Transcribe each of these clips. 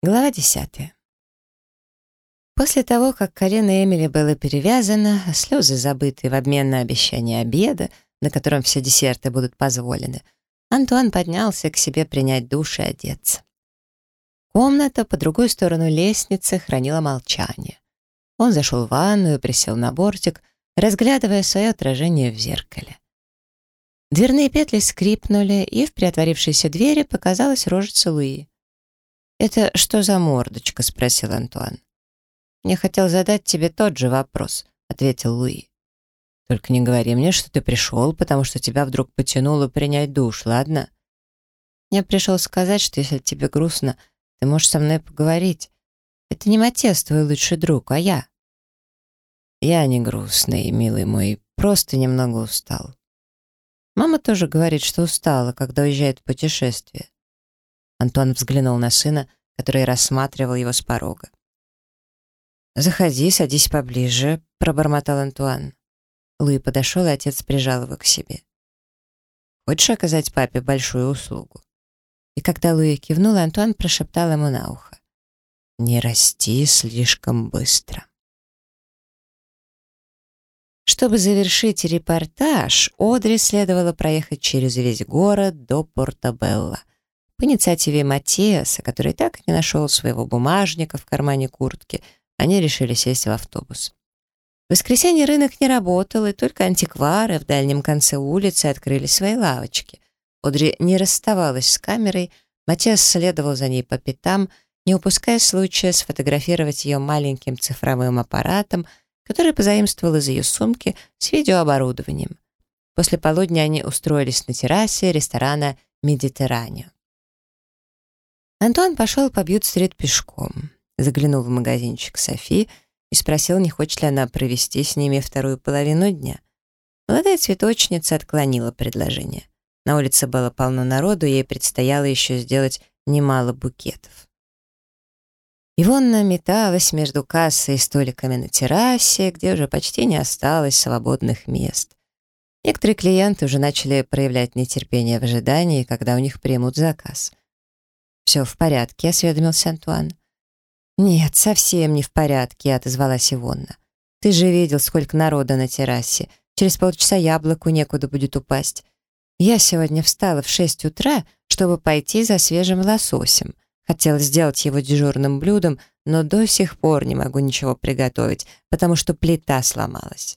Глава десятая. После того, как колено Эмили было перевязано, а слезы забыты в обмен на обещание обеда, на котором все десерты будут позволены, Антуан поднялся к себе принять душ и одеться. Комната по другой сторону лестницы хранила молчание. Он зашел в ванную, присел на бортик, разглядывая свое отражение в зеркале. Дверные петли скрипнули, и в приотворившейся двери показалась рожица Луи. «Это что за мордочка?» — спросил Антуан. «Я хотел задать тебе тот же вопрос», — ответил Луи. «Только не говори мне, что ты пришел, потому что тебя вдруг потянуло принять душ, ладно?» «Я пришел сказать, что если тебе грустно, ты можешь со мной поговорить. Это не Матес, твой лучший друг, а я». «Я не грустный, милый мой, просто немного устал». Мама тоже говорит, что устала, когда уезжает в путешествие. Антон взглянул на сына, который рассматривал его с порога. «Заходи, садись поближе», — пробормотал Антуан. Луи подошел, и отец прижал его к себе. «Хочешь оказать папе большую услугу?» И когда Луи кивнул, Антуан прошептал ему на ухо. «Не расти слишком быстро». Чтобы завершить репортаж, Одри следовало проехать через весь город до Портобелла. По инициативе Матиаса, который так и не нашел своего бумажника в кармане куртки, они решили сесть в автобус. В воскресенье рынок не работал, и только антиквары в дальнем конце улицы открыли свои лавочки. Одри не расставалась с камерой, Матиас следовал за ней по пятам, не упуская случая сфотографировать ее маленьким цифровым аппаратом, который позаимствовал из ее сумки с видеооборудованием. После полудня они устроились на террасе ресторана «Медитеранио». Антуан пошел по Бьют-стрит пешком, заглянул в магазинчик Софи и спросил, не хочет ли она провести с ними вторую половину дня. Молодая цветочница отклонила предложение. На улице было полно народу, ей предстояло еще сделать немало букетов. Ивонна металась между кассой и столиками на террасе, где уже почти не осталось свободных мест. Некоторые клиенты уже начали проявлять нетерпение в ожидании, когда у них примут заказ. «Все в порядке», — осведомился Антуан. «Нет, совсем не в порядке», — отозвалась Ивонна. «Ты же видел, сколько народа на террасе. Через полчаса яблоку некуда будет упасть. Я сегодня встала в шесть утра, чтобы пойти за свежим лососем. Хотела сделать его дежурным блюдом, но до сих пор не могу ничего приготовить, потому что плита сломалась».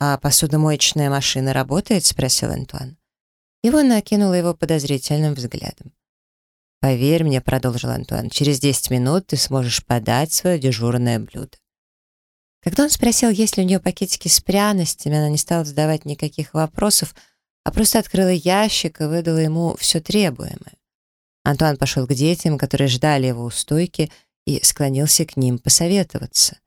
«А посудомоечная машина работает?» — спросил Антуан. Ивонна окинула его подозрительным взглядом. «Поверь мне», — продолжил Антуан, «через 10 минут ты сможешь подать свое дежурное блюдо». Когда он спросил, есть ли у нее пакетики с пряностями, она не стала задавать никаких вопросов, а просто открыла ящик и выдала ему все требуемое. Антуан пошел к детям, которые ждали его у стойки, и склонился к ним посоветоваться.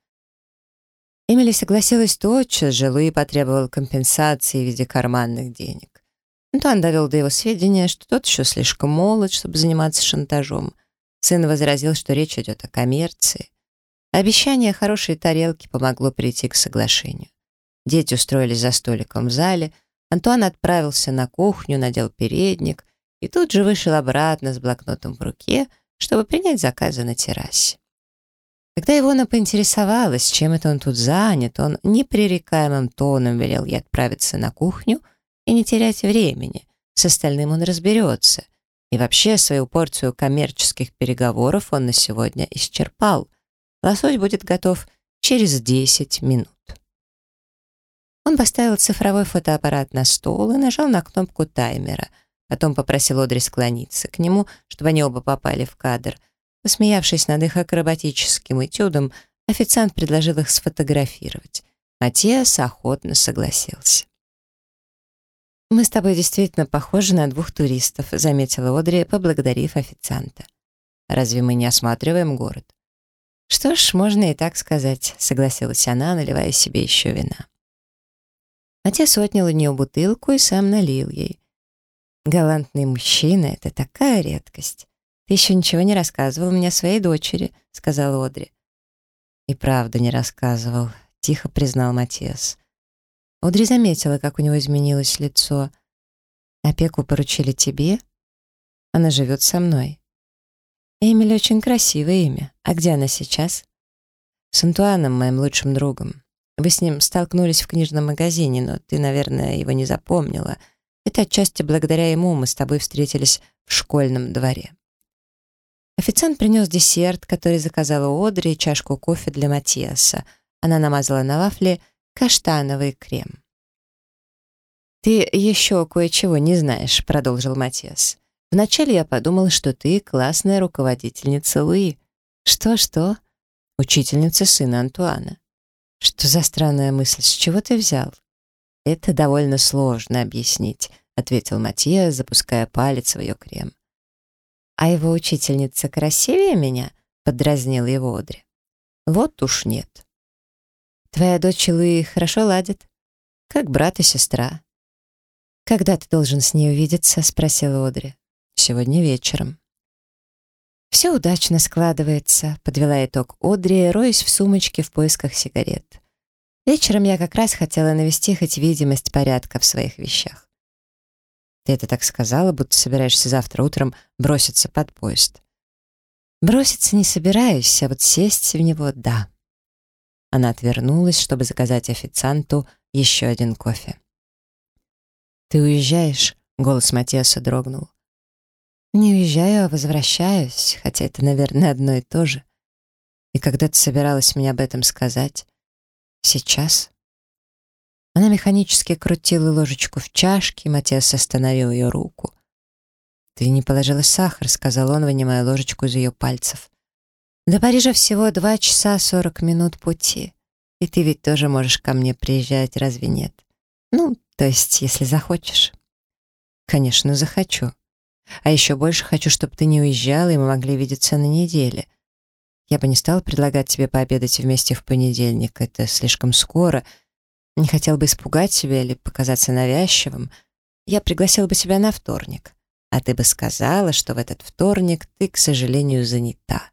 Эмили согласилась тотчас же, Луи потребовал компенсации в виде карманных денег. Антуан довел до его сведения, что тот еще слишком молод, чтобы заниматься шантажом. Сын возразил, что речь идет о коммерции. Обещание хорошей тарелки помогло прийти к соглашению. Дети устроились за столиком в зале, Антуан отправился на кухню, надел передник и тут же вышел обратно с блокнотом в руке, чтобы принять заказы на террасе. Когда Ивона поинтересовалась, чем это он тут занят, он непререкаемым тоном велел ей отправиться на кухню и не терять времени. С остальным он разберется. И вообще свою порцию коммерческих переговоров он на сегодня исчерпал. Лосось будет готов через 10 минут. Он поставил цифровой фотоаппарат на стол и нажал на кнопку таймера. Потом попросил Одри склониться к нему, чтобы они оба попали в кадр. Посмеявшись над их акробатическим этюдом, официант предложил их сфотографировать. Матиас охотно согласился. «Мы с тобой действительно похожи на двух туристов», заметила Одри, поблагодарив официанта. «Разве мы не осматриваем город?» «Что ж, можно и так сказать», — согласилась она, наливая себе еще вина. Отец отнял у нее бутылку и сам налил ей. «Галантный мужчина — это такая редкость. Ты еще ничего не рассказывал мне о своей дочери», — сказала Одри. «И правда не рассказывал», — тихо признал Матиас. Одри заметила, как у него изменилось лицо. «Опеку поручили тебе? Она живет со мной». Эмили очень красивое имя. А где она сейчас? С Антуаном, моим лучшим другом. Вы с ним столкнулись в книжном магазине, но ты, наверное, его не запомнила. Это отчасти благодаря ему мы с тобой встретились в школьном дворе. Официант принес десерт, который заказала Одри, чашку кофе для Матиаса. Она намазала на вафли каштановый крем. «Ты еще кое-чего не знаешь», — продолжил Матиас. «Вначале я подумал, что ты классная руководительница Луи». «Что-что?» «Учительница сына Антуана». «Что за странная мысль? С чего ты взял?» «Это довольно сложно объяснить», — ответил Матиас, запуская палец в ее крем. «А его учительница красивее меня?» — подразнил его Одри. «Вот уж нет». «Твоя дочь Луи хорошо ладит?» «Как брат и сестра». «Когда ты должен с ней увидеться?» — спросила Одри. «Сегодня вечером». «Все удачно складывается», — подвела итог Одри, роясь в сумочке в поисках сигарет. «Вечером я как раз хотела навести хоть видимость порядка в своих вещах. Ты это так сказала, будто собираешься завтра утром броситься под поезд. Броситься не собираюсь, а вот сесть в него — да. Она отвернулась, чтобы заказать официанту еще один кофе. «Ты уезжаешь?» — голос Матиаса дрогнул. «Не уезжаю, а возвращаюсь, хотя это, наверное, одно и то же. И когда ты собиралась мне об этом сказать? Сейчас?» Она механически крутила ложечку в чашке, и Матиас остановил ее руку. «Ты не положила сахар», — сказал он, вынимая ложечку из ее пальцев. «До Парижа всего два часа сорок минут пути. И ты ведь тоже можешь ко мне приезжать, разве нет? Ну, то есть, если захочешь». «Конечно, захочу. А еще больше хочу, чтобы ты не уезжала, и мы могли видеться на неделе. Я бы не стал предлагать тебе пообедать вместе в понедельник, это слишком скоро, — не хотел бы испугать тебя или показаться навязчивым, я пригласил бы тебя на вторник, а ты бы сказала, что в этот вторник ты, к сожалению, занята.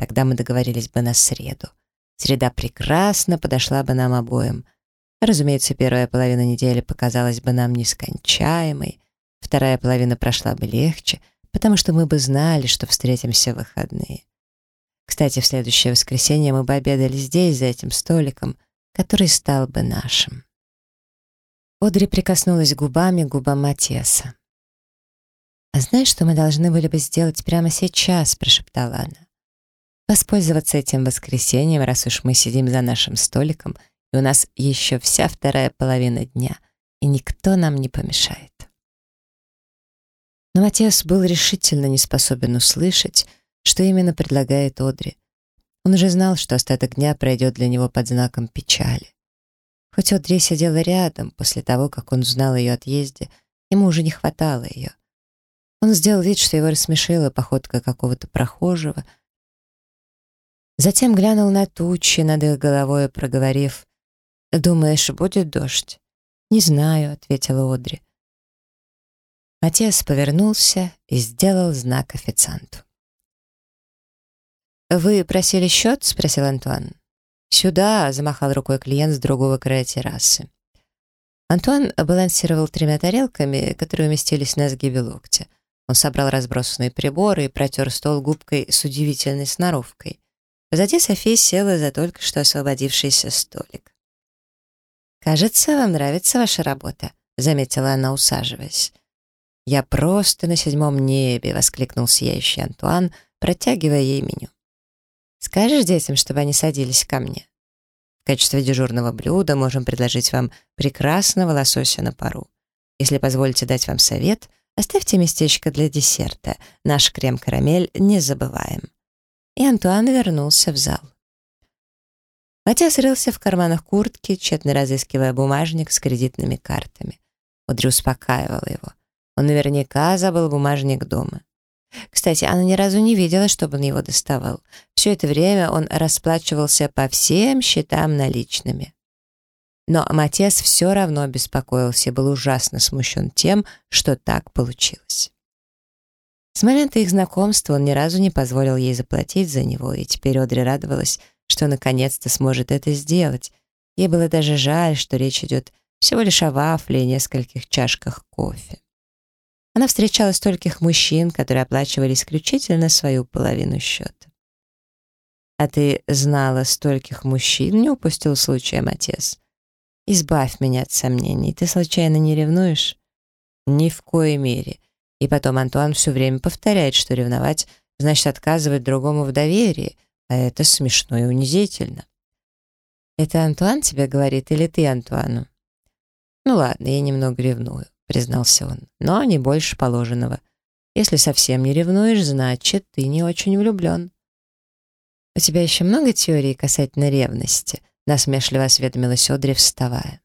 Тогда мы договорились бы на среду. Среда прекрасно подошла бы нам обоим. Разумеется, первая половина недели показалась бы нам нескончаемой, вторая половина прошла бы легче, потому что мы бы знали, что встретимся в выходные. Кстати, в следующее воскресенье мы бы обедали здесь, за этим столиком — который стал бы нашим. Одри прикоснулась губами к губам Матиаса. «А знаешь, что мы должны были бы сделать прямо сейчас?» — прошептала она. «Воспользоваться этим воскресеньем, раз уж мы сидим за нашим столиком, и у нас еще вся вторая половина дня, и никто нам не помешает». Но Матиас был решительно не способен услышать, что именно предлагает Одри, он уже знал, что остаток дня пройдет для него под знаком печали. Хоть Одри сидела рядом, после того, как он узнал о ее отъезде, ему уже не хватало ее. Он сделал вид, что его рассмешила походка какого-то прохожего. Затем глянул на тучи над их головой, проговорив, «Думаешь, будет дождь?» «Не знаю», — ответила Одри. Отец повернулся и сделал знак официанту. «Вы просили счет?» — спросил Антуан. «Сюда!» — замахал рукой клиент с другого края террасы. Антуан балансировал тремя тарелками, которые уместились на сгибе локтя. Он собрал разбросанные приборы и протер стол губкой с удивительной сноровкой. Позади София села за только что освободившийся столик. «Кажется, вам нравится ваша работа», — заметила она, усаживаясь. «Я просто на седьмом небе», — воскликнул сияющий Антуан, протягивая ей меню. Скажешь детям, чтобы они садились ко мне? В качестве дежурного блюда можем предложить вам прекрасного лосося на пару. Если позволите дать вам совет, оставьте местечко для десерта. Наш крем-карамель не забываем. И Антуан вернулся в зал. Матиас рылся в карманах куртки, тщетно разыскивая бумажник с кредитными картами. Одри успокаивала его. Он наверняка забыл бумажник дома. Кстати, она ни разу не видела, чтобы он его доставал. Все это время он расплачивался по всем счетам наличными. Но Матес все равно беспокоился и был ужасно смущен тем, что так получилось. С момента их знакомства он ни разу не позволил ей заплатить за него, и теперь Одри радовалась, что наконец-то сможет это сделать. Ей было даже жаль, что речь идет всего лишь о вафле и нескольких чашках кофе. Она встречала стольких мужчин, которые оплачивали исключительно свою половину счета. «А ты знала стольких мужчин?» — не упустил случая Матес. «Избавь меня от сомнений. Ты случайно не ревнуешь?» «Ни в коей мере». И потом Антуан все время повторяет, что ревновать значит отказывать другому в доверии, а это смешно и унизительно. «Это Антуан тебе говорит или ты Антуану?» «Ну ладно, я немного ревную», — признался он, «но не больше положенного. Если совсем не ревнуешь, значит, ты не очень влюблен». «У тебя еще много теорий касательно ревности?» — насмешливо осведомилась Одри, вставая.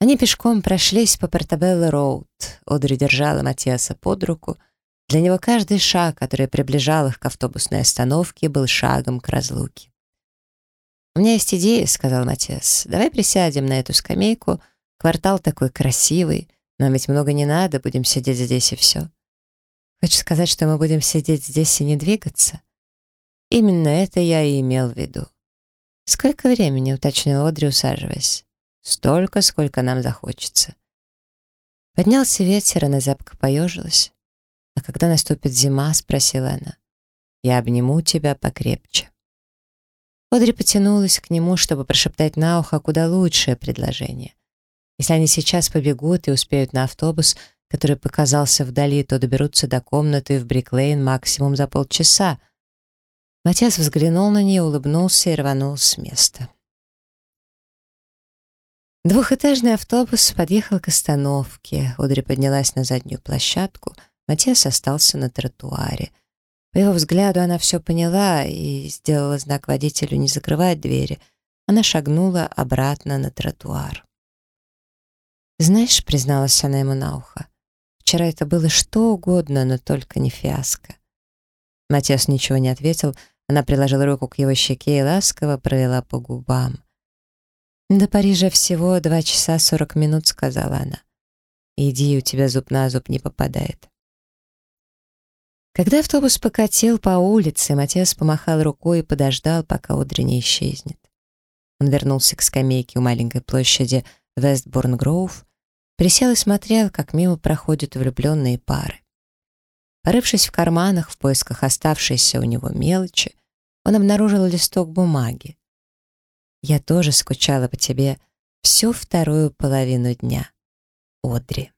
Они пешком прошлись по Портабелло-Роуд. Одри держала Матиаса под руку. Для него каждый шаг, который приближал их к автобусной остановке, был шагом к разлуке. «У меня есть идея», — сказал Матиас. «Давай присядем на эту скамейку. Квартал такой красивый. Нам ведь много не надо, будем сидеть здесь и все». «Хочешь сказать, что мы будем сидеть здесь и не двигаться?» «Именно это я и имел в виду». «Сколько времени?» — уточнил Одри, усаживаясь. Столько, сколько нам захочется. Поднялся ветер, она зябко поежилась. «А когда наступит зима?» — спросила она. «Я обниму тебя покрепче». Одри потянулась к нему, чтобы прошептать на ухо куда лучшее предложение. Если они сейчас побегут и успеют на автобус, который показался вдали, то доберутся до комнаты в Бриклейн максимум за полчаса. Матиас взглянул на нее, улыбнулся и рванул с места. Двухэтажный автобус подъехал к остановке. Одри поднялась на заднюю площадку. Матиас остался на тротуаре. По его взгляду она все поняла и сделала знак водителю не закрывать двери. Она шагнула обратно на тротуар. «Знаешь», — призналась она ему на ухо, «вчера это было что угодно, но только не фиаско». Матиас ничего не ответил. Она приложила руку к его щеке и ласково провела по губам. «До Парижа всего два часа сорок минут», — сказала она. «Иди, у тебя зуб на зуб не попадает». Когда автобус покатил по улице, Матиас помахал рукой и подождал, пока Одри не исчезнет. Он вернулся к скамейке у маленькой площади Вестборн-Гроув, присел и смотрел, как мимо проходят влюбленные пары. Порывшись в карманах в поисках оставшейся у него мелочи, он обнаружил листок бумаги. Я тоже скучала по тебе всю вторую половину дня. Одри.